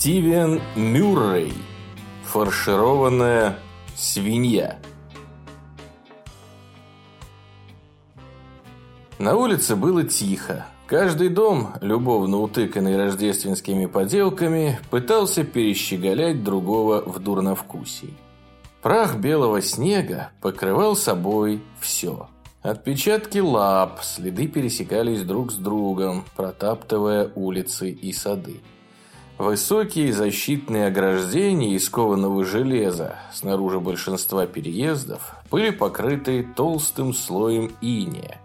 Стивен Мюррей. Фаршированная свинья. На улице было тихо. Каждый дом, любовно утыканный рождественскими поделками, пытался перещеголять другого в дурновкусии. Прах белого снега покрывал собой все. Отпечатки лап, следы пересекались друг с другом, протаптывая улицы и сады. Высокие защитные ограждения из кованого железа снаружи большинства переездов были покрыты толстым слоем иния.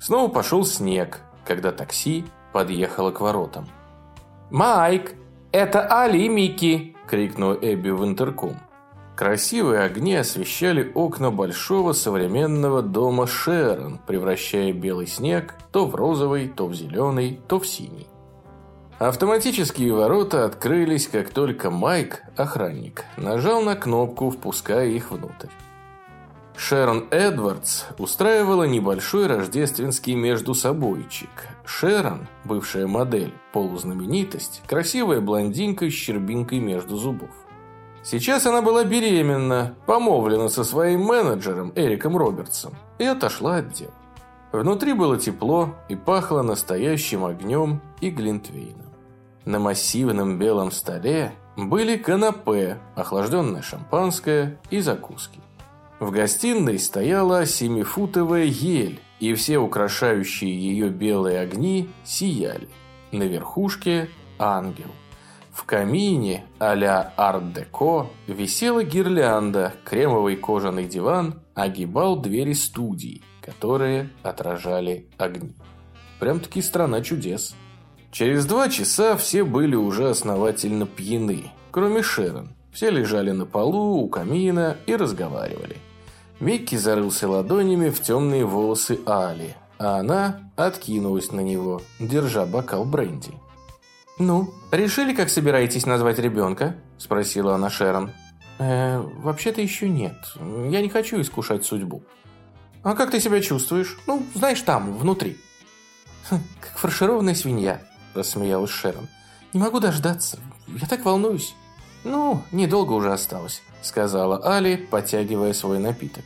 Снова пошел снег, когда такси подъехало к воротам. «Майк, это Али и Микки!» – крикнул Эбби в интерком. Красивые огни освещали окна большого современного дома Шерон, превращая белый снег то в розовый, то в зеленый, то в синий. Автоматические ворота открылись, как только Майк, охранник, нажал на кнопку, впуская их внутрь. Шерон Эдвардс устраивала небольшой рождественский междусобойчик. Шерон, бывшая модель, полузнаменитость, красивая блондинка с щербинкой между зубов. Сейчас она была беременна, помолвлена со своим менеджером Эриком Робертсом и отошла от дел. Внутри было тепло и пахло настоящим огнем и глинтвейном. На массивном белом столе были канапе, охлажденное шампанское и закуски. В гостиной стояла семифутовая ель, и все украшающие ее белые огни сияли. На верхушке – ангел. В камине а-ля арт-деко висела гирлянда, кремовый кожаный диван огибал двери студии, которые отражали огни. Прям-таки страна чудес. Через два часа все были уже основательно пьяны, кроме Шерон. Все лежали на полу у камина и разговаривали. Микки зарылся ладонями в темные волосы Али, а она откинулась на него, держа бокал бренди. «Ну, решили, как собираетесь назвать ребенка?» – спросила она Шерон. «Э, вообще-то еще нет. Я не хочу искушать судьбу». «А как ты себя чувствуешь? Ну, знаешь, там, внутри». «Хм, «Как фаршированная свинья», рассмеялась Шерон. «Не могу дождаться. Я так волнуюсь». «Ну, недолго уже осталось», — сказала Али, потягивая свой напиток.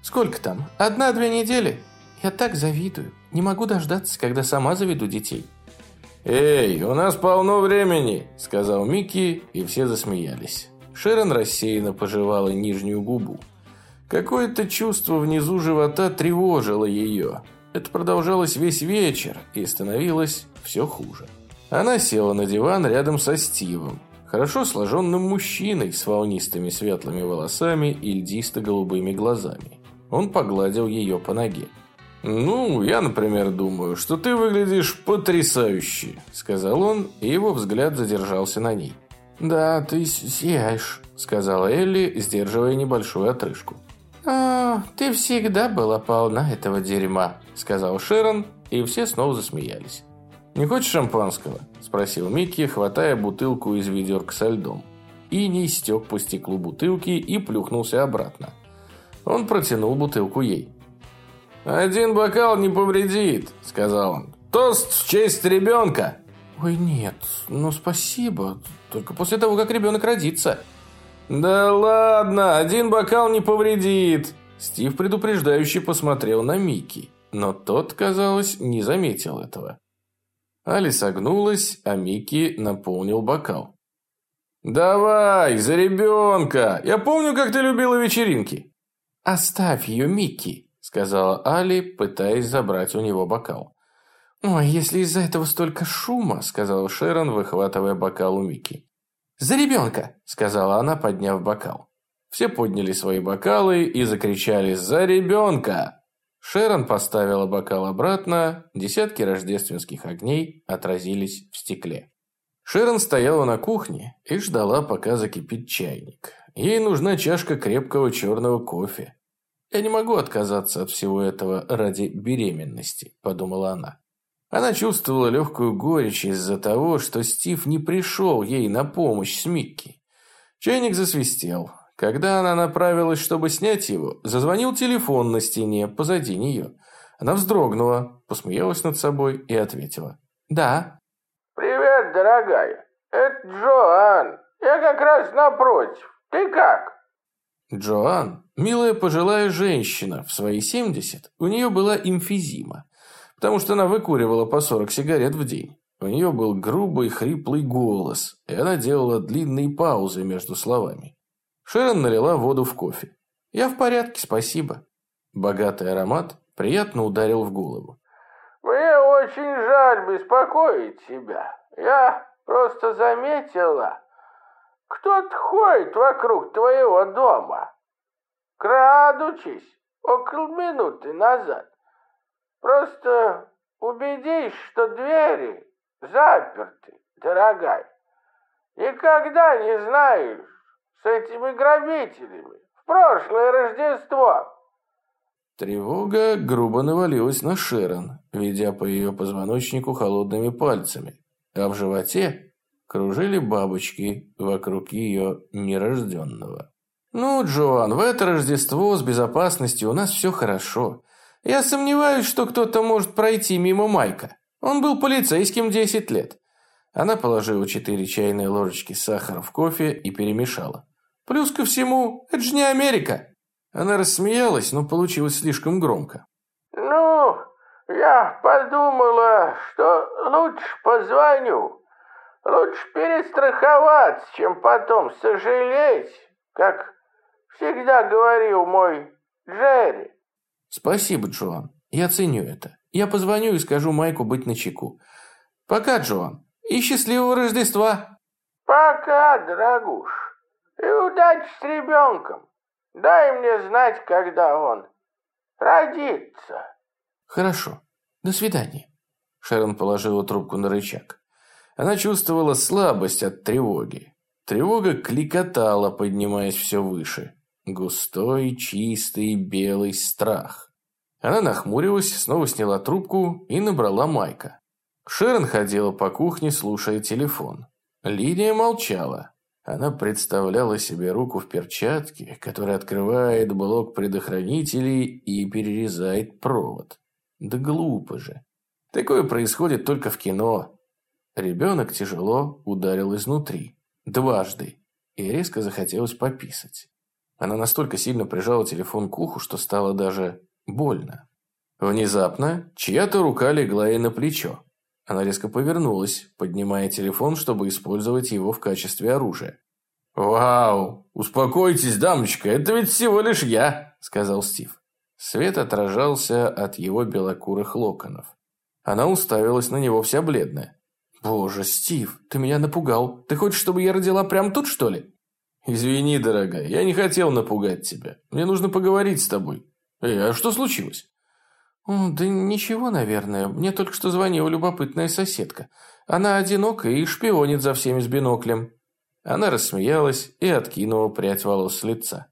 «Сколько там? Одна-две недели? Я так завидую. Не могу дождаться, когда сама заведу детей». «Эй, у нас полно времени», — сказал Микки, и все засмеялись. Шерон рассеянно пожевала нижнюю губу. Какое-то чувство внизу живота тревожило ее. Это продолжалось весь вечер и становилось все хуже. Она села на диван рядом со Стивом, хорошо сложенным мужчиной с волнистыми светлыми волосами и льдисто-голубыми глазами. Он погладил ее по ноге. «Ну, я, например, думаю, что ты выглядишь потрясающе», — сказал он, и его взгляд задержался на ней. «Да, ты сияешь», — сказала Элли, сдерживая небольшую отрыжку. «А, ты всегда была полна этого дерьма», — сказал Шерон, и все снова засмеялись. «Не хочешь шампанского?» – спросил Микки, хватая бутылку из ведерка со льдом. И не стек по стеклу бутылки и плюхнулся обратно. Он протянул бутылку ей. «Один бокал не повредит», – сказал он. «Тост в честь ребенка!» «Ой, нет, ну спасибо, только после того, как ребенок родится». «Да ладно, один бокал не повредит!» Стив предупреждающе посмотрел на Микки, но тот, казалось, не заметил этого. Али согнулась, а Микки наполнил бокал. «Давай, за ребенка! Я помню, как ты любила вечеринки!» «Оставь ее, Микки!» – сказала Али, пытаясь забрать у него бокал. «Ой, если из-за этого столько шума», – сказал Шерон, выхватывая бокал у Микки. «За ребенка!» – сказала она, подняв бокал. Все подняли свои бокалы и закричали «За ребенка!» Шерон поставила бокал обратно, десятки рождественских огней отразились в стекле. Шерон стояла на кухне и ждала, пока закипит чайник. Ей нужна чашка крепкого черного кофе. «Я не могу отказаться от всего этого ради беременности», – подумала она. Она чувствовала легкую горечь из-за того, что Стив не пришел ей на помощь с Микки. Чайник засвистел. Когда она направилась, чтобы снять его, зазвонил телефон на стене позади нее. Она вздрогнула, посмеялась над собой и ответила. «Да». «Привет, дорогая. это Джоан. Я как раз напротив. Ты как?» Джоан, милая пожилая женщина, в свои 70, у нее была эмфизима, потому что она выкуривала по 40 сигарет в день. У нее был грубый, хриплый голос, и она делала длинные паузы между словами. Шерон налила воду в кофе. «Я в порядке, спасибо». Богатый аромат приятно ударил в голову. «Мне очень жаль беспокоить тебя. Я просто заметила, кто-то ходит вокруг твоего дома. Крадучись около минуты назад. Просто убедись, что двери заперты, дорогая. Никогда не знаешь с этими грабителями. В прошлое Рождество. Тревога грубо навалилась на Шерон, ведя по ее позвоночнику холодными пальцами, а в животе кружили бабочки вокруг ее нерожденного. «Ну, Джоан, в это Рождество с безопасностью у нас все хорошо. Я сомневаюсь, что кто-то может пройти мимо Майка. Он был полицейским 10 лет. Она положила четыре чайные ложечки сахара в кофе и перемешала. Плюс ко всему, это же не Америка. Она рассмеялась, но получилось слишком громко. Ну, я подумала, что лучше позвоню. Лучше перестраховаться, чем потом сожалеть, как всегда говорил мой Джерри. Спасибо, Джоан. Я ценю это. Я позвоню и скажу Майку быть начеку. Пока, Джоан. И счастливого Рождества. Пока, дорогуш. И удачи с ребенком. Дай мне знать, когда он родится. Хорошо. До свидания. Шерон положила трубку на рычаг. Она чувствовала слабость от тревоги. Тревога кликотала, поднимаясь все выше. Густой, чистый, белый страх. Она нахмурилась, снова сняла трубку и набрала Майка. Шерон ходила по кухне, слушая телефон. Лидия молчала. Она представляла себе руку в перчатке, которая открывает блок предохранителей и перерезает провод. Да глупо же. Такое происходит только в кино. Ребенок тяжело ударил изнутри. Дважды. И резко захотелось пописать. Она настолько сильно прижала телефон к уху, что стало даже Больно. Внезапно чья-то рука легла ей на плечо. Она резко повернулась, поднимая телефон, чтобы использовать его в качестве оружия. «Вау! Успокойтесь, дамочка, это ведь всего лишь я!» – сказал Стив. Свет отражался от его белокурых локонов. Она уставилась на него вся бледная. «Боже, Стив, ты меня напугал. Ты хочешь, чтобы я родила прямо тут, что ли?» «Извини, дорогая, я не хотел напугать тебя. Мне нужно поговорить с тобой. «Эй, а что случилось?» «Да ничего, наверное. Мне только что звонила любопытная соседка. Она одинока и шпионит за всеми с биноклем». Она рассмеялась и откинула прядь волос с лица.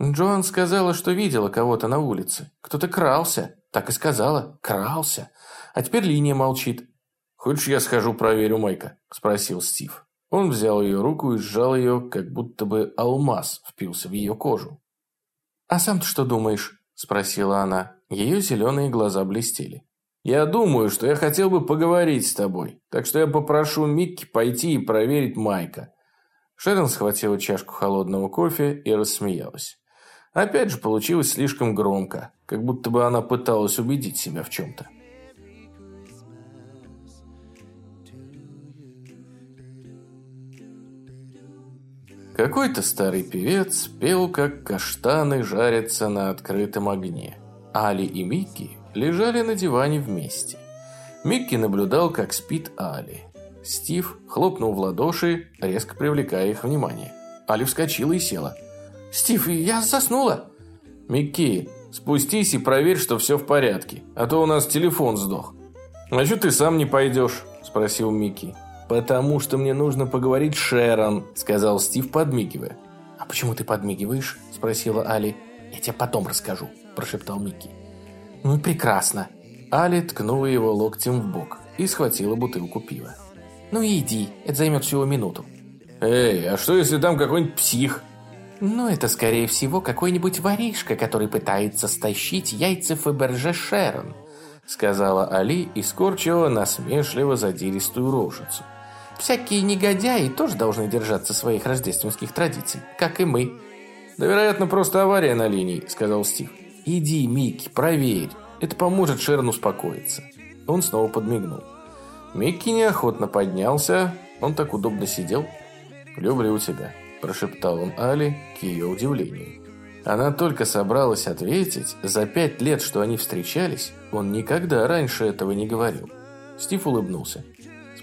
Джоан сказала, что видела кого-то на улице. Кто-то крался. Так и сказала. Крался. А теперь линия молчит. «Хочешь, я схожу проверю Майка?» – спросил Стив. Он взял ее руку и сжал ее, как будто бы алмаз впился в ее кожу. «А сам ты что думаешь?» – спросила она. Ее зеленые глаза блестели. «Я думаю, что я хотел бы поговорить с тобой, так что я попрошу Микки пойти и проверить Майка». Шерон схватила чашку холодного кофе и рассмеялась. Опять же, получилось слишком громко, как будто бы она пыталась убедить себя в чем-то. Какой-то старый певец пел, как каштаны жарятся на открытом огне. Али и Микки лежали на диване вместе. Микки наблюдал, как спит Али. Стив хлопнул в ладоши, резко привлекая их внимание. Али вскочила и села. «Стив, я заснула!» «Микки, спустись и проверь, что все в порядке, а то у нас телефон сдох». «А что ты сам не пойдешь?» – спросил Микки. «Потому что мне нужно поговорить с Шерон», – сказал Стив, подмигивая. «А почему ты подмигиваешь?» – спросила Али. «Я тебе потом расскажу», – прошептал Микки. «Ну, прекрасно». Али ткнула его локтем в бок и схватила бутылку пива. «Ну иди, это займет всего минуту». «Эй, а что если там какой-нибудь псих?» «Ну, это, скорее всего, какой-нибудь воришка, который пытается стащить яйца Фаберже Шерон», сказала Али и скорчила насмешливо задиристую рожицу. Всякие негодяи тоже должны держаться своих рождественских традиций, как и мы. Да, вероятно, просто авария на линии, сказал Стив. Иди, Микки, проверь. Это поможет Шерон успокоиться. Он снова подмигнул. Микки неохотно поднялся. Он так удобно сидел. «Люблю тебя», – прошептал он Али к ее удивлению. Она только собралась ответить, за пять лет, что они встречались, он никогда раньше этого не говорил. Стив улыбнулся.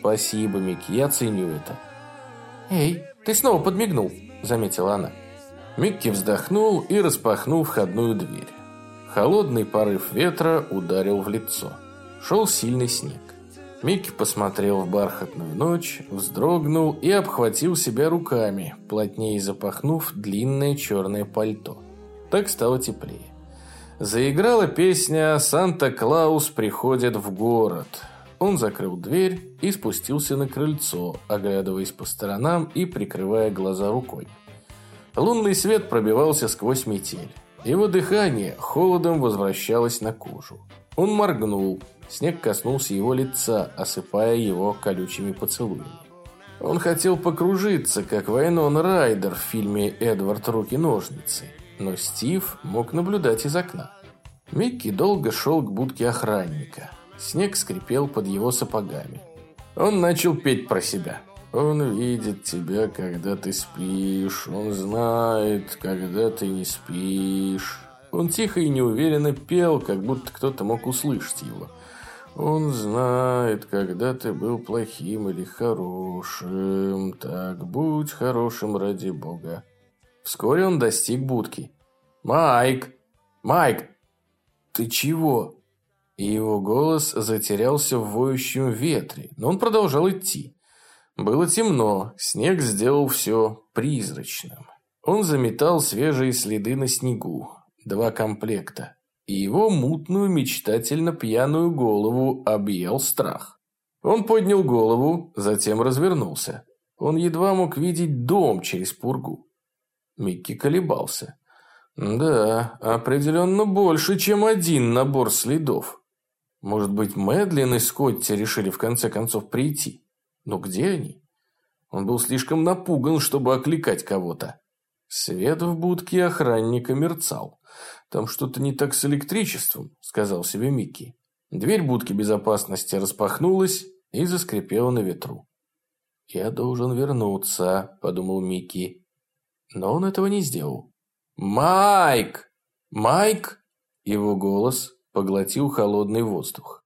«Спасибо, Микки, я ценю это». «Эй, ты снова подмигнул», – заметила она. Микки вздохнул и распахнул входную дверь. Холодный порыв ветра ударил в лицо. Шел сильный снег. Микки посмотрел в бархатную ночь, вздрогнул и обхватил себя руками, плотнее запахнув длинное черное пальто. Так стало теплее. Заиграла песня «Санта-Клаус приходит в город». Он закрыл дверь и спустился на крыльцо, оглядываясь по сторонам и прикрывая глаза рукой. Лунный свет пробивался сквозь метель. Его дыхание холодом возвращалось на кожу. Он моргнул, Снег коснулся его лица, осыпая его колючими поцелуями. Он хотел покружиться, как Вайнон Райдер в фильме «Эдвард. Руки-ножницы», но Стив мог наблюдать из окна. Микки долго шел к будке охранника. Снег скрипел под его сапогами. Он начал петь про себя. «Он видит тебя, когда ты спишь, он знает, когда ты не спишь». Он тихо и неуверенно пел, как будто кто-то мог услышать его – он знает, когда ты был плохим или хорошим. Так, будь хорошим ради бога. Вскоре он достиг будки. «Майк! Майк! Ты чего?» И его голос затерялся в воющем ветре, но он продолжал идти. Было темно, снег сделал все призрачным. Он заметал свежие следы на снегу. Два комплекта и его мутную, мечтательно пьяную голову объел страх. Он поднял голову, затем развернулся. Он едва мог видеть дом через пургу. Микки колебался. Да, определенно больше, чем один набор следов. Может быть, Мэдлин и Скотти решили в конце концов прийти. Но где они? Он был слишком напуган, чтобы окликать кого-то. Свет в будке охранника мерцал. «Там что-то не так с электричеством», – сказал себе Микки. Дверь будки безопасности распахнулась и заскрипела на ветру. «Я должен вернуться», – подумал Микки. Но он этого не сделал. «Майк! Майк!» Его голос поглотил холодный воздух.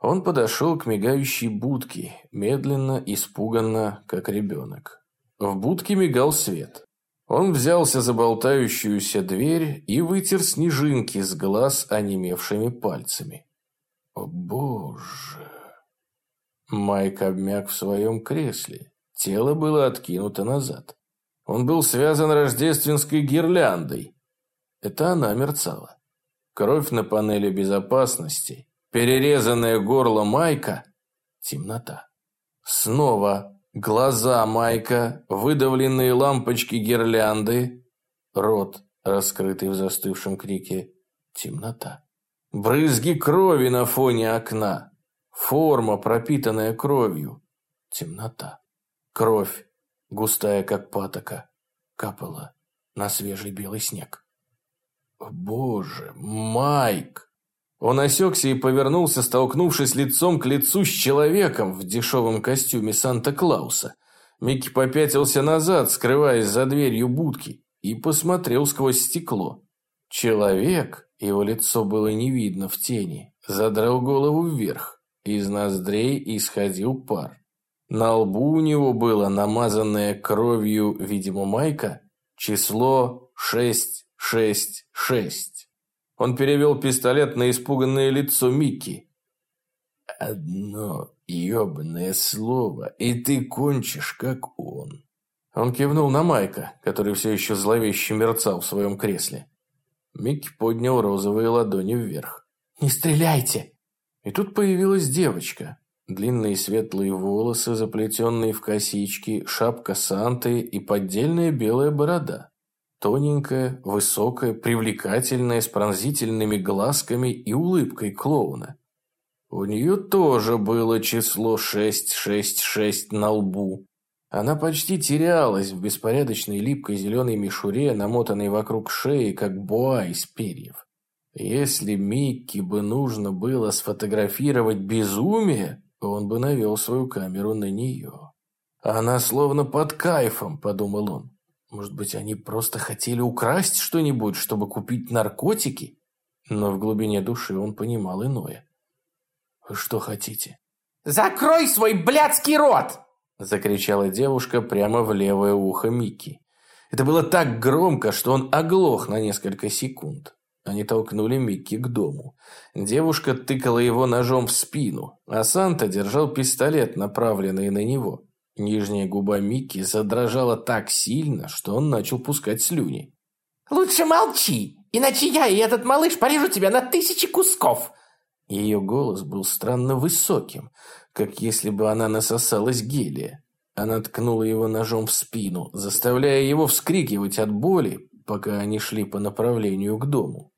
Он подошел к мигающей будке, медленно, испуганно, как ребенок. В будке мигал свет. Он взялся за болтающуюся дверь и вытер снежинки с глаз онемевшими пальцами. О боже! Майк обмяк в своем кресле. Тело было откинуто назад. Он был связан рождественской гирляндой. Это она мерцала. Кровь на панели безопасности, перерезанное горло Майка, темнота. Снова Глаза Майка, выдавленные лампочки гирлянды, рот, раскрытый в застывшем крике, темнота. Брызги крови на фоне окна, форма, пропитанная кровью, темнота. Кровь, густая как патока, капала на свежий белый снег. Боже, Майк! Он осекся и повернулся, столкнувшись лицом к лицу с человеком в дешевом костюме Санта-Клауса. Микки попятился назад, скрываясь за дверью будки, и посмотрел сквозь стекло. Человек, его лицо было не видно в тени, задрал голову вверх. Из ноздрей исходил пар. На лбу у него было намазанное кровью, видимо, майка, число 666. Он перевел пистолет на испуганное лицо Микки. «Одно ебаное слово, и ты кончишь, как он». Он кивнул на Майка, который все еще зловеще мерцал в своем кресле. Микки поднял розовые ладони вверх. «Не стреляйте!» И тут появилась девочка. Длинные светлые волосы, заплетенные в косички, шапка Санты и поддельная белая борода. Тоненькая, высокая, привлекательная, с пронзительными глазками и улыбкой клоуна. У нее тоже было число 666 на лбу. Она почти терялась в беспорядочной липкой зеленой мишуре, намотанной вокруг шеи, как буа из перьев. Если Микки бы нужно было сфотографировать безумие, он бы навел свою камеру на нее. Она словно под кайфом, подумал он. Может быть, они просто хотели украсть что-нибудь, чтобы купить наркотики? Но в глубине души он понимал иное. «Вы что хотите?» «Закрой свой блядский рот!» Закричала девушка прямо в левое ухо Микки. Это было так громко, что он оглох на несколько секунд. Они толкнули Микки к дому. Девушка тыкала его ножом в спину, а Санта держал пистолет, направленный на него. Нижняя губа Микки задрожала так сильно, что он начал пускать слюни. «Лучше молчи, иначе я и этот малыш порежу тебя на тысячи кусков!» Ее голос был странно высоким, как если бы она насосалась гелия. Она ткнула его ножом в спину, заставляя его вскрикивать от боли, пока они шли по направлению к дому.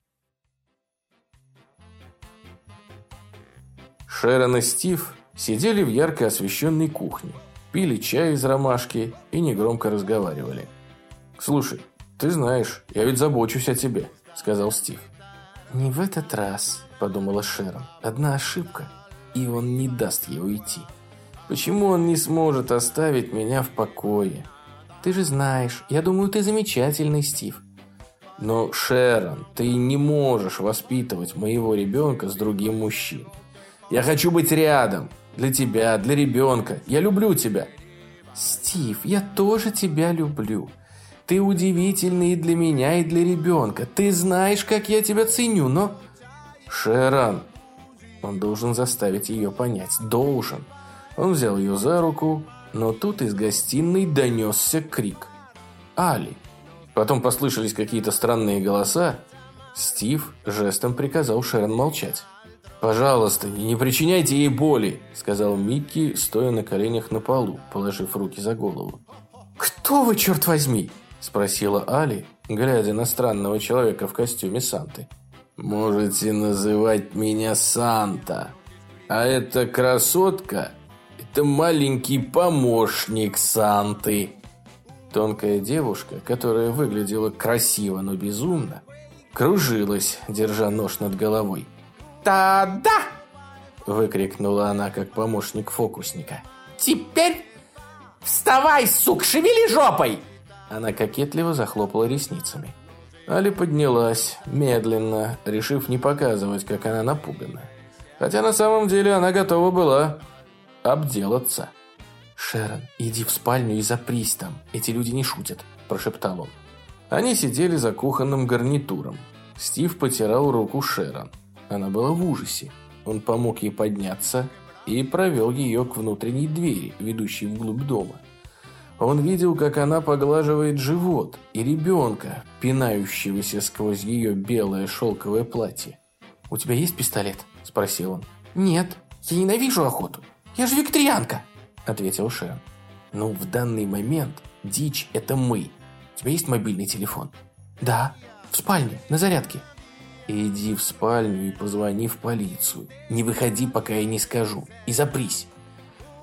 Шерон и Стив сидели в ярко освещенной кухне, пили чай из ромашки и негромко разговаривали. «Слушай, ты знаешь, я ведь забочусь о тебе», — сказал Стив. «Не в этот раз», – подумала Шерон. «Одна ошибка, и он не даст ей уйти. Почему он не сможет оставить меня в покое? Ты же знаешь, я думаю, ты замечательный, Стив». «Но, Шерон, ты не можешь воспитывать моего ребенка с другим мужчиной. Я хочу быть рядом. Для тебя, для ребенка. Я люблю тебя». «Стив, я тоже тебя люблю. Ты удивительный и для меня, и для ребенка. Ты знаешь, как я тебя ценю, но...» «Шерон!» Он должен заставить ее понять. Должен. Он взял ее за руку, но тут из гостиной донесся крик. «Али!» Потом послышались какие-то странные голоса. Стив жестом приказал Шерон молчать. «Пожалуйста, не причиняйте ей боли», — сказал Микки, стоя на коленях на полу, положив руки за голову. «Кто вы, черт возьми?» – спросила Али, глядя на странного человека в костюме Санты. «Можете называть меня Санта, а эта красотка – это маленький помощник Санты». Тонкая девушка, которая выглядела красиво, но безумно, кружилась, держа нож над головой. «Та-да!» – выкрикнула она, как помощник фокусника. «Теперь вставай, сук, шевели жопой!» Она кокетливо захлопала ресницами. Али поднялась, медленно, решив не показывать, как она напугана. Хотя на самом деле она готова была обделаться. «Шерон, иди в спальню и запрись там, эти люди не шутят», – прошептал он. Они сидели за кухонным гарнитуром. Стив потирал руку Шерон. Она была в ужасе. Он помог ей подняться и провел ее к внутренней двери, ведущей вглубь дома. Он видел, как она поглаживает живот и ребенка, пинающегося сквозь ее белое шелковое платье. «У тебя есть пистолет?» – спросил он. «Нет, я ненавижу охоту. Я же викторианка!» – ответил Шерон. «Ну, в данный момент дичь – это мы. У тебя есть мобильный телефон?» «Да, в спальне, на зарядке». «Иди в спальню и позвони в полицию. Не выходи, пока я не скажу. И запрись».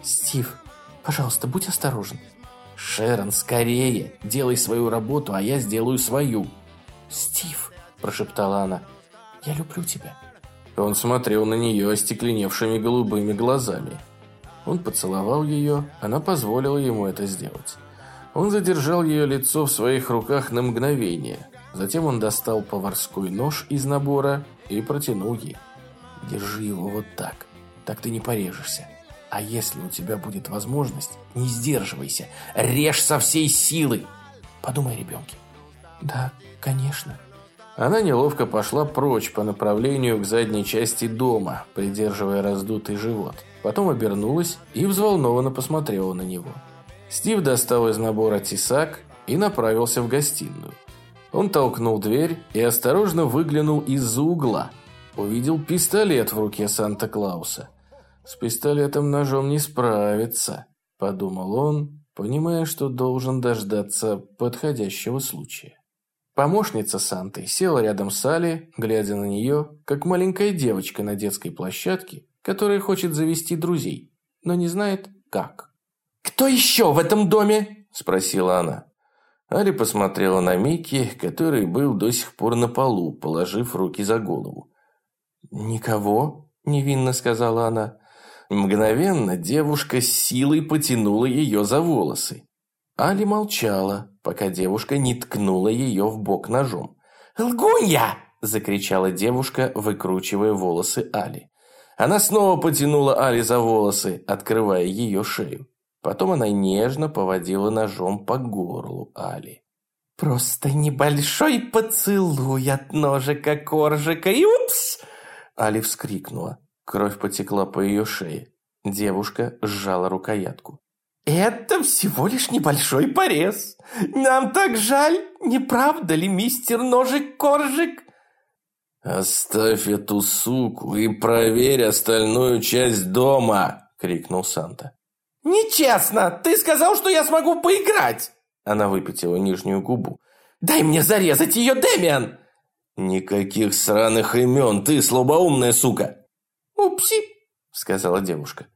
«Стив, пожалуйста, будь осторожен», «Шерон, скорее! Делай свою работу, а я сделаю свою!» «Стив!» – прошептала она. «Я люблю тебя!» Он смотрел на нее остекленевшими голубыми глазами. Он поцеловал ее, она позволила ему это сделать. Он задержал ее лицо в своих руках на мгновение. Затем он достал поварской нож из набора и протянул ей. «Держи его вот так, так ты не порежешься. А если у тебя будет возможность, не сдерживайся, режь со всей силы. Подумай о. Да, конечно. Она неловко пошла прочь по направлению к задней части дома, придерживая раздутый живот. Потом обернулась и взволнованно посмотрела на него. Стив достал из набора тесак и направился в гостиную. Он толкнул дверь и осторожно выглянул из-за угла. Увидел пистолет в руке Санта-Клауса. «С пистолетом-ножом не справиться», – подумал он, понимая, что должен дождаться подходящего случая. Помощница Санты села рядом с Али, глядя на нее, как маленькая девочка на детской площадке, которая хочет завести друзей, но не знает, как. «Кто еще в этом доме?» – спросила она. Али посмотрела на Микки, который был до сих пор на полу, положив руки за голову. «Никого», – невинно сказала она. Мгновенно девушка с силой потянула ее за волосы. Али молчала, пока девушка не ткнула ее в бок ножом. «Лгунья!» – закричала девушка, выкручивая волосы Али. Она снова потянула Али за волосы, открывая ее шею. Потом она нежно поводила ножом по горлу Али. «Просто небольшой поцелуй от ножика коржика и упс!» Али вскрикнула. Кровь потекла по ее шее. Девушка сжала рукоятку. «Это всего лишь небольшой порез. Нам так жаль, не правда ли, мистер Ножик-Коржик?» «Оставь эту суку и проверь остальную часть дома!» — крикнул Санта. «Нечестно! Ты сказал, что я смогу поиграть!» Она выпятила нижнюю губу. «Дай мне зарезать ее, Дэмиан!» «Никаких сраных имен, ты слабоумная сука!» «Упси!» — сказала девушка.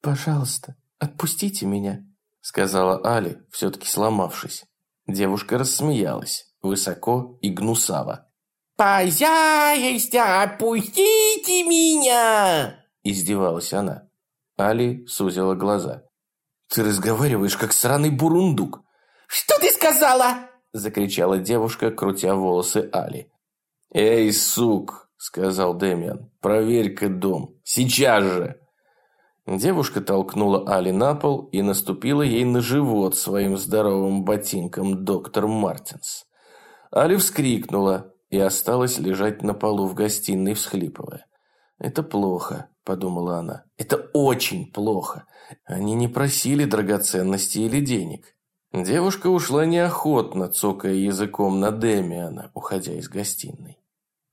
«Пожалуйста, отпустите меня», — сказала Али, все-таки сломавшись. Девушка рассмеялась, высоко и гнусаво. «Пожалуйста, отпустите меня!» — издевалась она. Али сузила глаза. «Ты разговариваешь, как сраный бурундук!» «Что ты сказала?» Закричала девушка, крутя волосы Али. «Эй, сук!» Сказал Дэмиан. «Проверь-ка дом! Сейчас же!» Девушка толкнула Али на пол и наступила ей на живот своим здоровым ботинком доктор Мартинс. Али вскрикнула и осталась лежать на полу в гостиной, всхлипывая. «Это плохо подумала она. Это очень плохо. Они не просили драгоценностей или денег. Девушка ушла неохотно, цокая языком на Демиана, уходя из гостиной.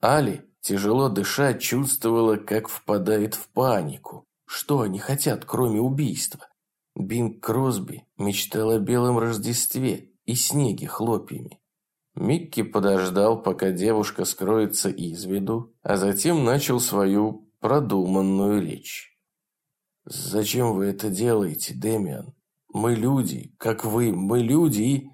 Али, тяжело дыша, чувствовала, как впадает в панику. Что они хотят, кроме убийства? Бинг Кросби мечтал о белом Рождестве и снеге хлопьями. Микки подождал, пока девушка скроется из виду, а затем начал свою продуманную речь. «Зачем вы это делаете, Демиан? Мы люди, как вы, мы люди и...»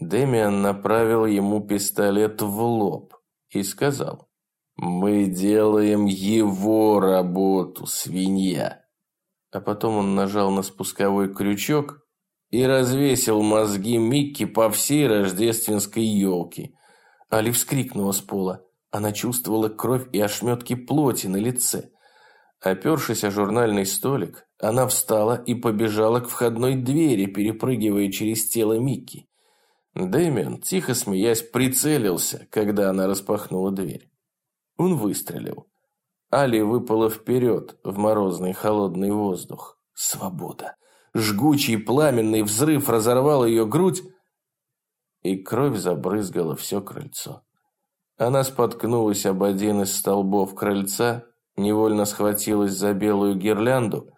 Демиан направил ему пистолет в лоб и сказал, «Мы делаем его работу, свинья!» А потом он нажал на спусковой крючок и развесил мозги Микки по всей рождественской елке. Али вскрикнула с пола. Она чувствовала кровь и ошметки плоти на лице. Опершись о журнальный столик, она встала и побежала к входной двери, перепрыгивая через тело Микки. Дэмиан, тихо смеясь, прицелился, когда она распахнула дверь. Он выстрелил. Али выпала вперед в морозный холодный воздух. Свобода. Жгучий пламенный взрыв разорвал ее грудь, и кровь забрызгала все крыльцо. Она споткнулась об один из столбов крыльца, невольно схватилась за белую гирлянду.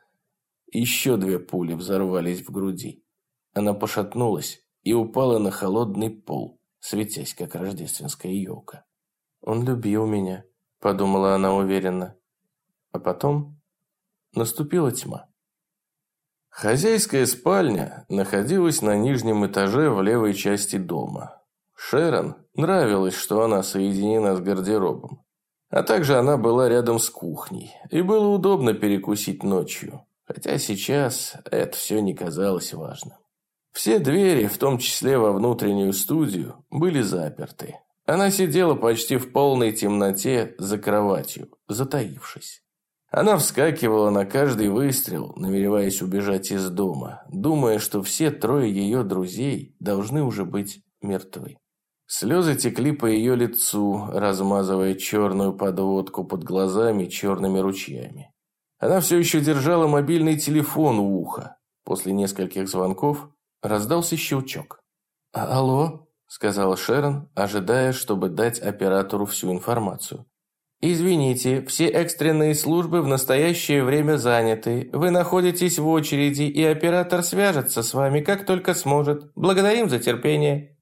Еще две пули взорвались в груди. Она пошатнулась и упала на холодный пол, светясь, как рождественская елка. «Он любил меня», — подумала она уверенно. А потом наступила тьма. Хозяйская спальня находилась на нижнем этаже в левой части дома. Шерон нравилось, что она соединена с гардеробом. А также она была рядом с кухней, и было удобно перекусить ночью. Хотя сейчас это все не казалось важным. Все двери, в том числе во внутреннюю студию, были заперты. Она сидела почти в полной темноте за кроватью, затаившись. Она вскакивала на каждый выстрел, намереваясь убежать из дома, думая, что все трое ее друзей должны уже быть мертвы. Слезы текли по ее лицу, размазывая черную подводку под глазами черными ручьями. Она все еще держала мобильный телефон у уха. После нескольких звонков раздался щелчок. «А, «Алло?» – сказала Шерон, ожидая, чтобы дать оператору всю информацию. «Извините, все экстренные службы в настоящее время заняты. Вы находитесь в очереди, и оператор свяжется с вами, как только сможет. Благодарим за терпение».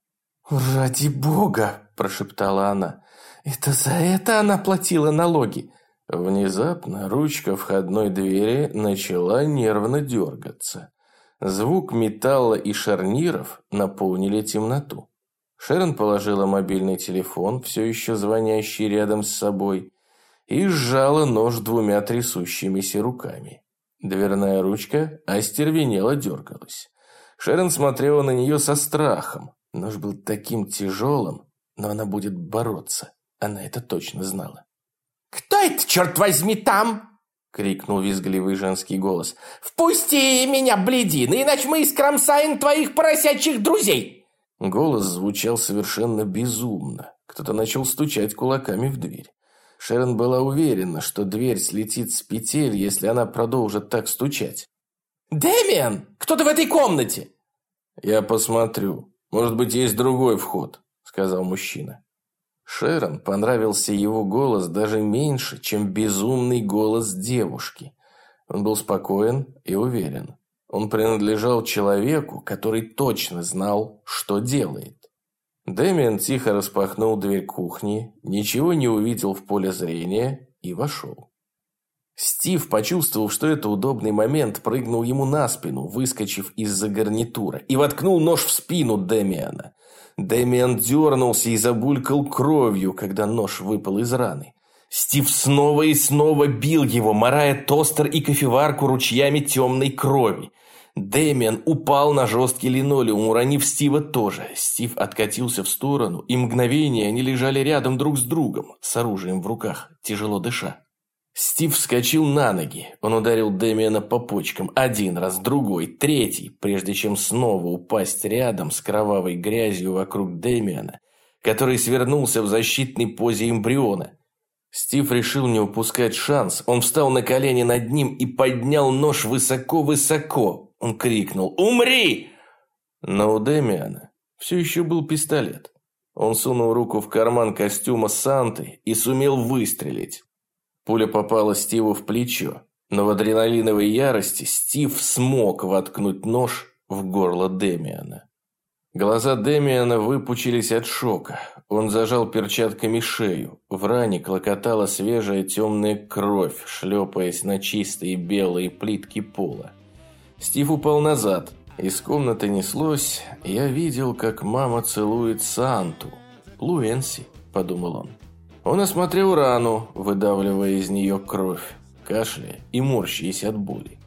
«Ради бога!» – прошептала она. «Это за это она платила налоги? Внезапно ручка входной двери начала нервно дергаться. Звук металла и шарниров наполнили темноту. Шерон положила мобильный телефон, все еще звонящий рядом с собой, и сжала нож двумя трясущимися руками. Дверная ручка остервенело дергалась. Шерон смотрела на нее со страхом. Нож был таким тяжелым, но она будет бороться. Она это точно знала. «Кто это, черт возьми, там?» — крикнул визгливый женский голос. «Впусти меня, бледины, иначе мы искромсаем твоих поросячьих друзей!» Голос звучал совершенно безумно. Кто-то начал стучать кулаками в дверь. Шерон была уверена, что дверь слетит с петель, если она продолжит так стучать. «Дэмиан, кто-то в этой комнате!» «Я посмотрю. Может быть, есть другой вход», — сказал мужчина. Шерон понравился его голос даже меньше, чем безумный голос девушки. Он был спокоен и уверен. Он принадлежал человеку, который точно знал, что делает. Дэмиан тихо распахнул дверь кухни, ничего не увидел в поле зрения и вошел. Стив, почувствовав, что это удобный момент, прыгнул ему на спину, выскочив из-за гарнитура, и воткнул нож в спину Дэмиана. Дэмиан дернулся и забулькал кровью, когда нож выпал из раны. Стив снова и снова бил его, морая тостер и кофеварку ручьями темной крови. Дэмиан упал на жесткий линолеум, уронив Стива тоже. Стив откатился в сторону, и мгновение они лежали рядом друг с другом, с оружием в руках, тяжело дыша. Стив вскочил на ноги. Он ударил Дэмиана по почкам. Один раз, другой, третий, прежде чем снова упасть рядом с кровавой грязью вокруг Дэмиана, который свернулся в защитной позе эмбриона. Стив решил не упускать шанс. Он встал на колени над ним и поднял нож высоко-высоко. Он крикнул «Умри!» Но у Дэмиана все еще был пистолет. Он сунул руку в карман костюма Санты и сумел выстрелить. Пуля попала Стиву в плечо, но в адреналиновой ярости Стив смог воткнуть нож в горло Демиана. Глаза Демиана выпучились от шока. Он зажал перчатками шею. В ране клокотала свежая темная кровь, шлепаясь на чистые белые плитки пола. Стив упал назад. Из комнаты неслось. Я видел, как мама целует Санту. «Луэнси», — подумал он. Он осмотрел рану, выдавливая из нее кровь, кашляя и морщаясь от боли.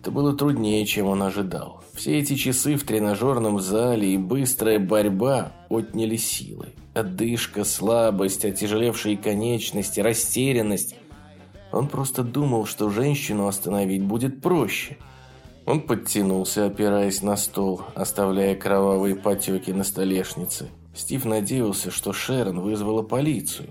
Это было труднее, чем он ожидал. Все эти часы в тренажерном зале и быстрая борьба отняли силы. Отдышка, слабость, отяжелевшие конечности, растерянность. Он просто думал, что женщину остановить будет проще. Он подтянулся, опираясь на стол, оставляя кровавые потеки на столешнице. Стив надеялся, что Шерон вызвала полицию.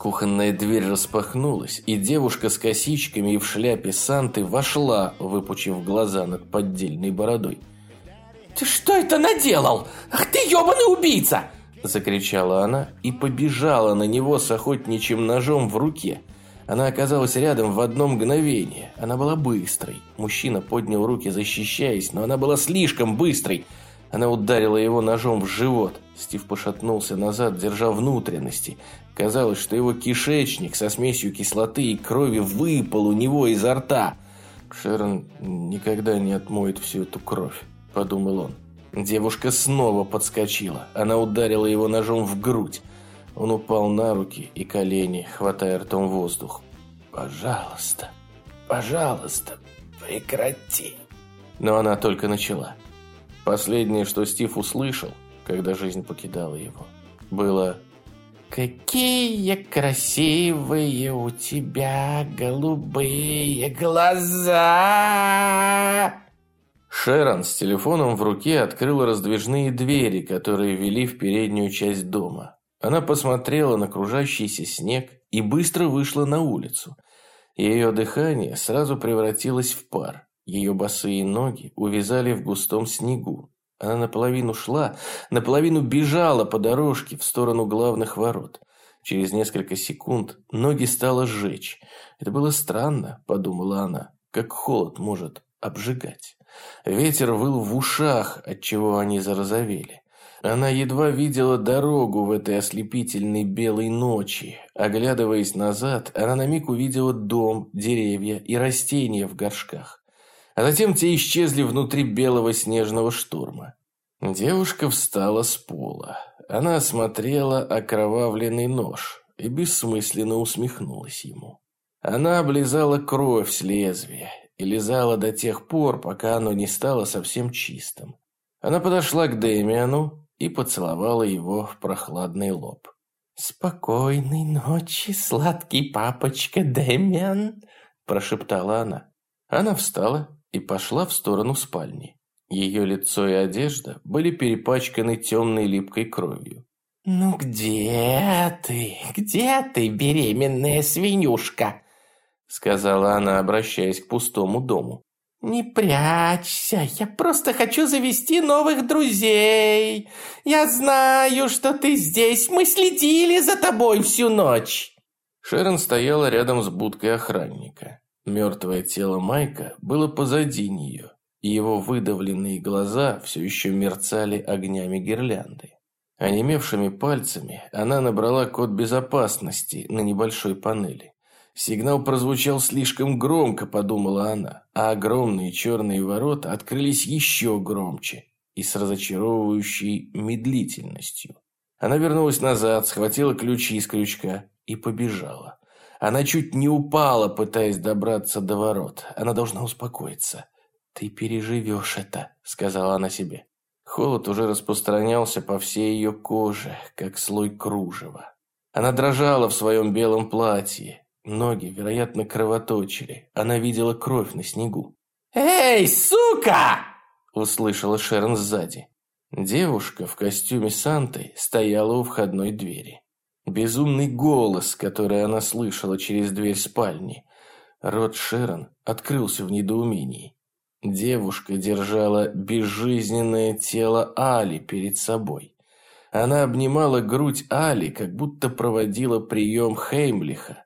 Кухонная дверь распахнулась, и девушка с косичками и в шляпе Санты вошла, выпучив глаза над поддельной бородой. «Ты что это наделал? Ах ты ебаный убийца!» Закричала она и побежала на него с охотничьим ножом в руке. Она оказалась рядом в одно мгновение. Она была быстрой. Мужчина поднял руки, защищаясь, но она была слишком быстрой. Она ударила его ножом в живот. Стив пошатнулся назад, держа внутренности. Казалось, что его кишечник со смесью кислоты и крови выпал у него изо рта. «Шерон никогда не отмоет всю эту кровь», – подумал он. Девушка снова подскочила. Она ударила его ножом в грудь. Он упал на руки и колени, хватая ртом воздух. «Пожалуйста, пожалуйста, прекрати!» Но она только начала. Последнее, что Стив услышал, когда жизнь покидала его, было «Какие красивые у тебя голубые глаза!» Шерон с телефоном в руке открыла раздвижные двери, которые вели в переднюю часть дома. Она посмотрела на кружащийся снег и быстро вышла на улицу. Ее дыхание сразу превратилось в пар. Ее босые ноги увязали в густом снегу. Она наполовину шла, наполовину бежала по дорожке в сторону главных ворот. Через несколько секунд ноги стало сжечь. Это было странно, подумала она, как холод может обжигать. Ветер выл в ушах, отчего они зарозовели. Она едва видела дорогу в этой ослепительной белой ночи. Оглядываясь назад, она на миг увидела дом, деревья и растения в горшках. А затем те исчезли внутри белого снежного шторма. Девушка встала с пола. Она осмотрела окровавленный нож и бессмысленно усмехнулась ему. Она облизала кровь с лезвия и лизала до тех пор, пока оно не стало совсем чистым. Она подошла к Дэмиану и поцеловала его в прохладный лоб. «Спокойной ночи, сладкий папочка Дэмиан», – прошептала она. Она встала и пошла в сторону спальни. Ее лицо и одежда были перепачканы темной липкой кровью. «Ну где ты? Где ты, беременная свинюшка?» сказала она, обращаясь к пустому дому. «Не прячься, я просто хочу завести новых друзей. Я знаю, что ты здесь, мы следили за тобой всю ночь». Шерон стояла рядом с будкой охранника. Мертвое тело Майка было позади нее, и его выдавленные глаза все еще мерцали огнями гирлянды. Онемевшими пальцами она набрала код безопасности на небольшой панели. Сигнал прозвучал слишком громко, подумала она, а огромные черные ворота открылись еще громче и с разочаровывающей медлительностью. Она вернулась назад, схватила ключи из крючка и побежала. Она чуть не упала, пытаясь добраться до ворот. Она должна успокоиться. «Ты переживешь это», — сказала она себе. Холод уже распространялся по всей ее коже, как слой кружева. Она дрожала в своем белом платье, Ноги, вероятно, кровоточили. Она видела кровь на снегу. «Эй, сука!» – услышала Шерон сзади. Девушка в костюме Санты стояла у входной двери. Безумный голос, который она слышала через дверь спальни. Рот Шерон открылся в недоумении. Девушка держала безжизненное тело Али перед собой. Она обнимала грудь Али, как будто проводила прием Хеймлиха.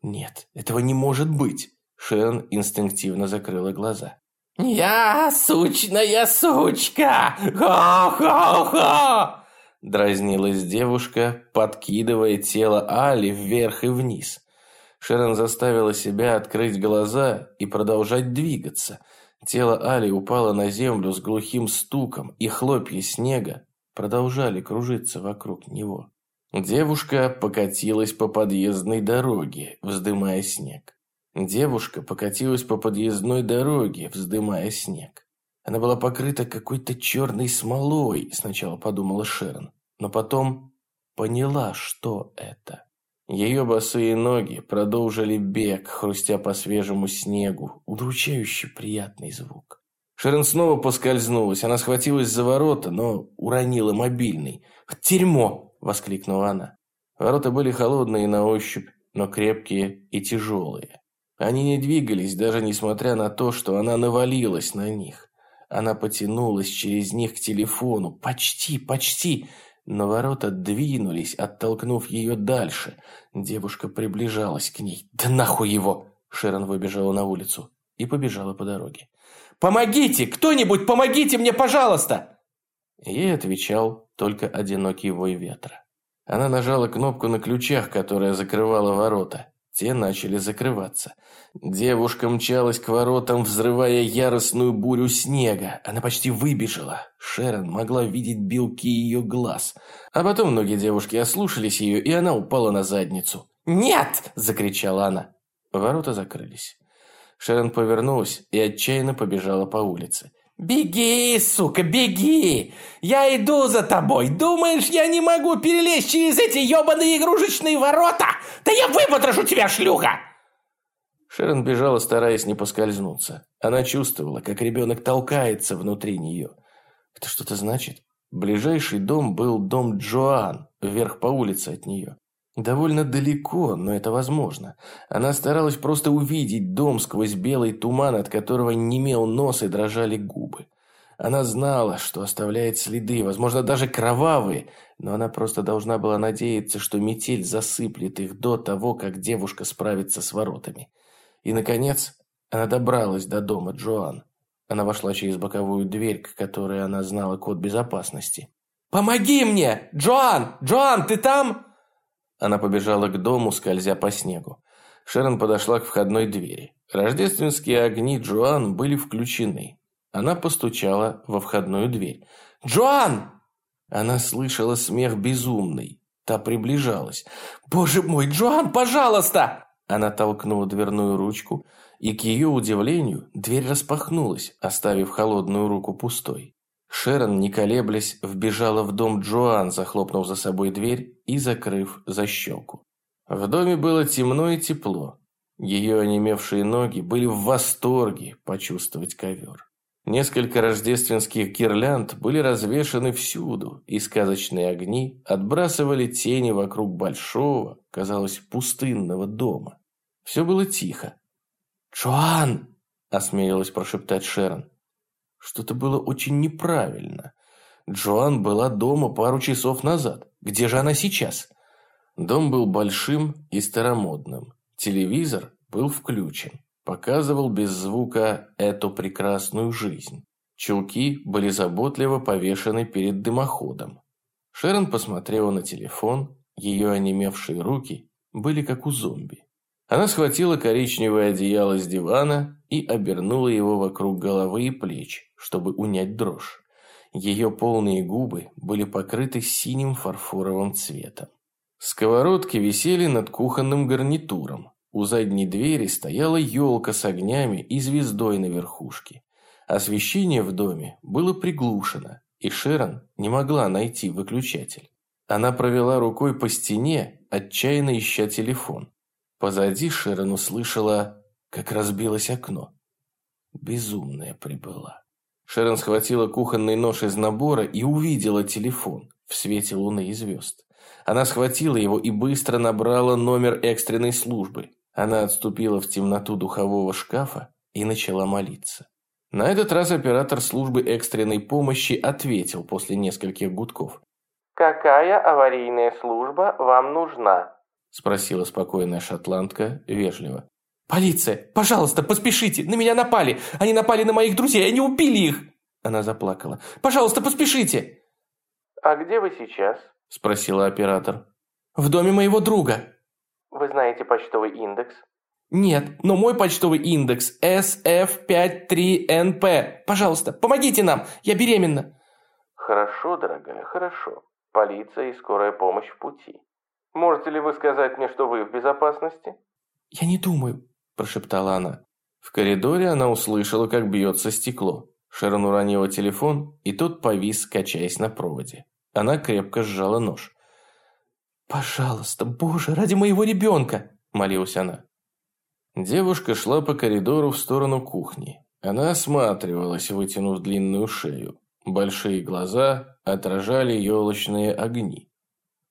«Нет, этого не может быть!» Шерон инстинктивно закрыла глаза. «Я сучная сучка! Хо-хо-хо!» Дразнилась девушка, подкидывая тело Али вверх и вниз. Шерон заставила себя открыть глаза и продолжать двигаться. Тело Али упало на землю с глухим стуком, и хлопья снега продолжали кружиться вокруг него. Девушка покатилась по подъездной дороге, вздымая снег. Девушка покатилась по подъездной дороге, вздымая снег. Она была покрыта какой-то черной смолой, сначала подумала Шерон, но потом поняла, что это. Ее босые ноги продолжили бег, хрустя по свежему снегу, удручающе приятный звук. Шерон снова поскользнулась, она схватилась за ворота, но уронила мобильный. «Дерьмо!» воскликнула она. Ворота были холодные на ощупь, но крепкие и тяжелые. Они не двигались, даже несмотря на то, что она навалилась на них. Она потянулась через них к телефону. Почти, почти. Но ворота двинулись, оттолкнув ее дальше. Девушка приближалась к ней. «Да нахуй его!» Шерон выбежала на улицу и побежала по дороге. «Помогите! Кто-нибудь, помогите мне, пожалуйста!» Ей отвечал только одинокий вой ветра. Она нажала кнопку на ключах, которая закрывала ворота. Те начали закрываться. Девушка мчалась к воротам, взрывая яростную бурю снега. Она почти выбежала. Шерон могла видеть белки ее глаз. А потом ноги девушки ослушались ее, и она упала на задницу. «Нет!» – закричала она. Ворота закрылись. Шерон повернулась и отчаянно побежала по улице. «Беги, сука, беги! Я иду за тобой! Думаешь, я не могу перелезть через эти ебаные игрушечные ворота? Да я выпотрошу тебя, шлюха!» Шерон бежала, стараясь не поскользнуться. Она чувствовала, как ребенок толкается внутри нее. Это что-то значит? Ближайший дом был дом Джоан, вверх по улице от нее. Довольно далеко, но это возможно. Она старалась просто увидеть дом сквозь белый туман, от которого немел нос и дрожали губы. Она знала, что оставляет следы, возможно, даже кровавые, но она просто должна была надеяться, что метель засыплет их до того, как девушка справится с воротами. И, наконец, она добралась до дома Джоан. Она вошла через боковую дверь, к которой она знала код безопасности. «Помоги мне! Джоан! Джоан, ты там?» Она побежала к дому, скользя по снегу. Шерон подошла к входной двери. Рождественские огни Джоан были включены. Она постучала во входную дверь. «Джоан!» Она слышала смех безумный. Та приближалась. «Боже мой, Джоан, пожалуйста!» Она толкнула дверную ручку, и, к ее удивлению, дверь распахнулась, оставив холодную руку пустой. Шерон, не колеблясь, вбежала в дом Джоан, захлопнув за собой дверь и закрыв защелку. В доме было темно и тепло. Ее онемевшие ноги были в восторге почувствовать ковер. Несколько рождественских гирлянд были развешаны всюду, и сказочные огни отбрасывали тени вокруг большого, казалось, пустынного дома. Все было тихо. «Джоан!» – осмелилась прошептать Шерон. Что-то было очень неправильно. Джоан была дома пару часов назад. Где же она сейчас? Дом был большим и старомодным. Телевизор был включен. Показывал без звука эту прекрасную жизнь. Чулки были заботливо повешены перед дымоходом. Шерон посмотрела на телефон. Ее онемевшие руки были как у зомби. Она схватила коричневое одеяло с дивана и обернула его вокруг головы и плеч, чтобы унять дрожь. Ее полные губы были покрыты синим фарфоровым цветом. Сковородки висели над кухонным гарнитуром. У задней двери стояла елка с огнями и звездой на верхушке. Освещение в доме было приглушено, и Шерон не могла найти выключатель. Она провела рукой по стене, отчаянно ища телефон. Позади Шерон услышала, как разбилось окно. Безумная прибыла. Шерон схватила кухонный нож из набора и увидела телефон в свете луны и звезд. Она схватила его и быстро набрала номер экстренной службы. Она отступила в темноту духового шкафа и начала молиться. На этот раз оператор службы экстренной помощи ответил после нескольких гудков. «Какая аварийная служба вам нужна?» Спросила спокойная шотландка, вежливо. «Полиция! Пожалуйста, поспешите! На меня напали! Они напали на моих друзей! Они убили их!» Она заплакала. «Пожалуйста, поспешите!» «А где вы сейчас?» Спросила оператор. «В доме моего друга». «Вы знаете почтовый индекс?» «Нет, но мой почтовый индекс SF53NP. Пожалуйста, помогите нам! Я беременна!» «Хорошо, дорогая, хорошо. Полиция и скорая помощь в пути. Можете ли вы сказать мне, что вы в безопасности?» «Я не думаю», – прошептала она. В коридоре она услышала, как бьется стекло. Шерон уронила телефон, и тот повис, качаясь на проводе. Она крепко сжала нож. «Пожалуйста, боже, ради моего ребенка!» – молилась она. Девушка шла по коридору в сторону кухни. Она осматривалась, вытянув длинную шею. Большие глаза отражали елочные огни.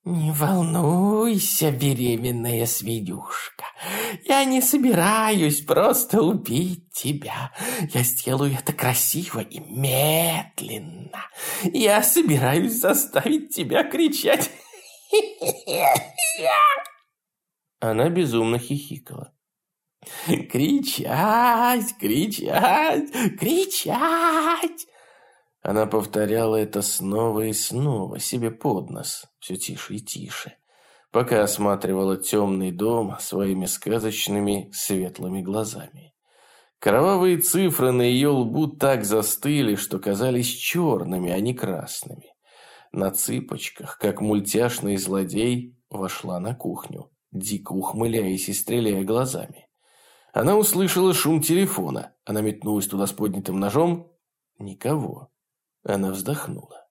«Не волнуйся, беременная свинюшка. Я не собираюсь просто убить тебя. Я сделаю это красиво и медленно. Я собираюсь заставить тебя кричать». Она безумно хихикала. «Кричать, кричать, кричать!» Она повторяла это снова и снова, себе под нос, все тише и тише, пока осматривала темный дом своими сказочными светлыми глазами. Кровавые цифры на ее лбу так застыли, что казались черными, а не красными. На цыпочках, как мультяшный злодей, вошла на кухню, дико ухмыляясь и стреляя глазами. Она услышала шум телефона. Она метнулась туда с поднятым ножом. Никого. Она вздохнула.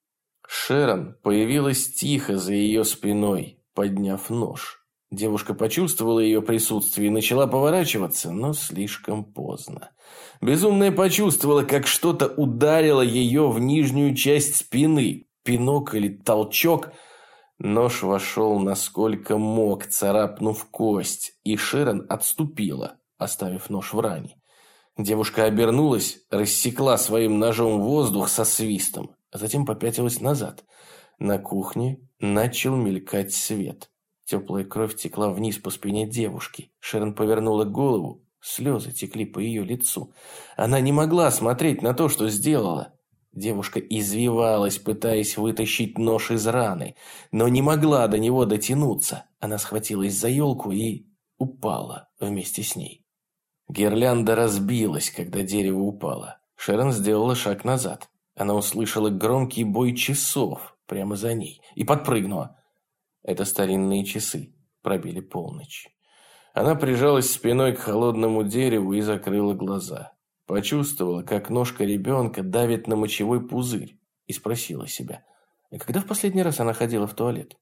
Шерон появилась тихо за ее спиной, подняв нож. Девушка почувствовала ее присутствие и начала поворачиваться, но слишком поздно. Безумная почувствовала, как что-то ударило ее в нижнюю часть спины. Пинок или толчок. Нож вошел насколько мог, царапнув кость, и Шерон отступила, оставив нож в ране. Девушка обернулась, рассекла своим ножом воздух со свистом, а затем попятилась назад. На кухне начал мелькать свет. Теплая кровь текла вниз по спине девушки. Шерон повернула голову, слезы текли по ее лицу. Она не могла смотреть на то, что сделала. Девушка извивалась, пытаясь вытащить нож из раны, но не могла до него дотянуться. Она схватилась за елку и упала вместе с ней. Гирлянда разбилась, когда дерево упало. Шерон сделала шаг назад. Она услышала громкий бой часов прямо за ней и подпрыгнула. Это старинные часы пробили полночь. Она прижалась спиной к холодному дереву и закрыла глаза. Почувствовала, как ножка ребенка давит на мочевой пузырь, и спросила себя, а когда в последний раз она ходила в туалет?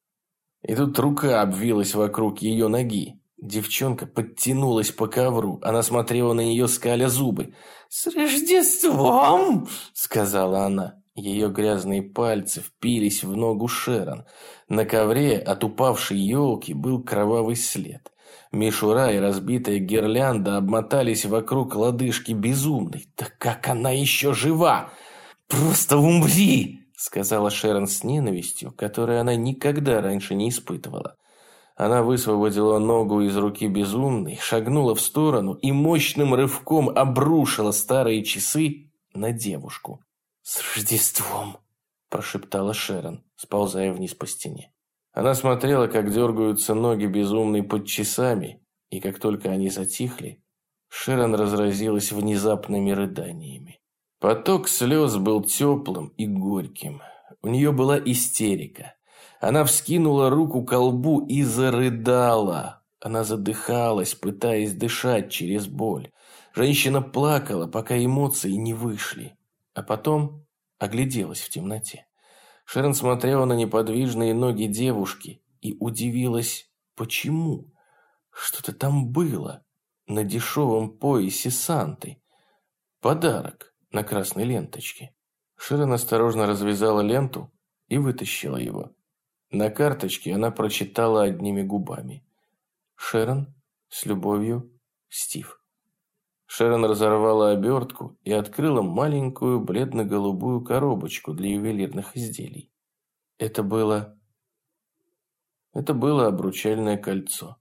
И тут рука обвилась вокруг ее ноги. Девчонка подтянулась по ковру. Она смотрела на нее, скаля зубы. «С Рождеством!» — сказала она. Ее грязные пальцы впились в ногу Шерон. На ковре от упавшей елки был кровавый след. Мишура и разбитая гирлянда обмотались вокруг лодыжки безумной. Да как она еще жива? Просто умри! Сказала Шерон с ненавистью, которую она никогда раньше не испытывала. Она высвободила ногу из руки безумной, шагнула в сторону и мощным рывком обрушила старые часы на девушку. «С Рождеством!» – прошептала Шерон, сползая вниз по стене. Она смотрела, как дергаются ноги безумной под часами, и как только они затихли, Шерон разразилась внезапными рыданиями. Поток слез был теплым и горьким. У нее была истерика. Она вскинула руку к колбу и зарыдала. Она задыхалась, пытаясь дышать через боль. Женщина плакала, пока эмоции не вышли. А потом огляделась в темноте. Шерон смотрела на неподвижные ноги девушки и удивилась, почему. Что-то там было на дешевом поясе Санты. Подарок на красной ленточке. Шерон осторожно развязала ленту и вытащила его. На карточке она прочитала одними губами. «Шерон, с любовью, Стив». Шерон разорвала обертку и открыла маленькую бледно-голубую коробочку для ювелирных изделий. Это было... Это было обручальное кольцо.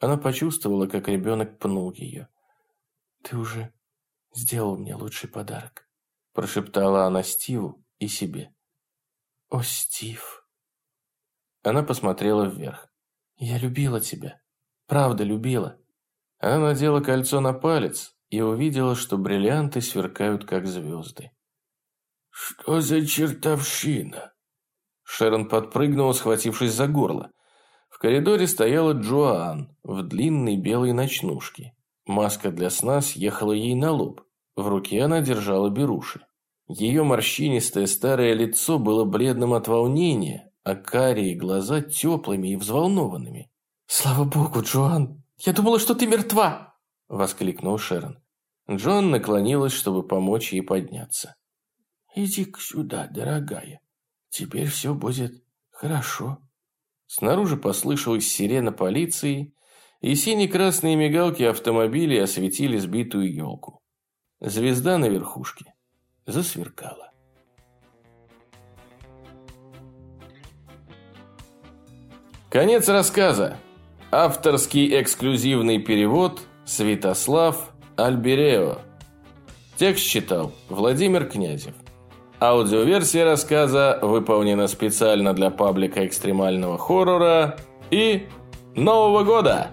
Она почувствовала, как ребенок пнул ее. «Ты уже сделал мне лучший подарок», – прошептала она Стиву и себе. «О, Стив!» Она посмотрела вверх. «Я любила тебя. Правда любила». Она надела кольцо на палец и увидела, что бриллианты сверкают, как звезды. «Что за чертовщина?» Шерон подпрыгнула, схватившись за горло. В коридоре стояла Джоан в длинной белой ночнушке. Маска для сна съехала ей на лоб. В руке она держала беруши. Ее морщинистое старое лицо было бледным от волнения, а карие глаза теплыми и взволнованными. «Слава богу, Джоан! Я думала, что ты мертва!» – воскликнул Шерон. Джон наклонилась, чтобы помочь ей подняться. «Иди-ка сюда, дорогая. Теперь все будет хорошо». Снаружи послышалась сирена полиции, и сине-красные мигалки автомобилей осветили сбитую елку. Звезда на верхушке засверкала. Конец рассказа. Авторский эксклюзивный перевод Святослав Альберео. Текст читал Владимир Князев. Аудиоверсия рассказа выполнена специально для паблика экстремального хоррора и Нового года!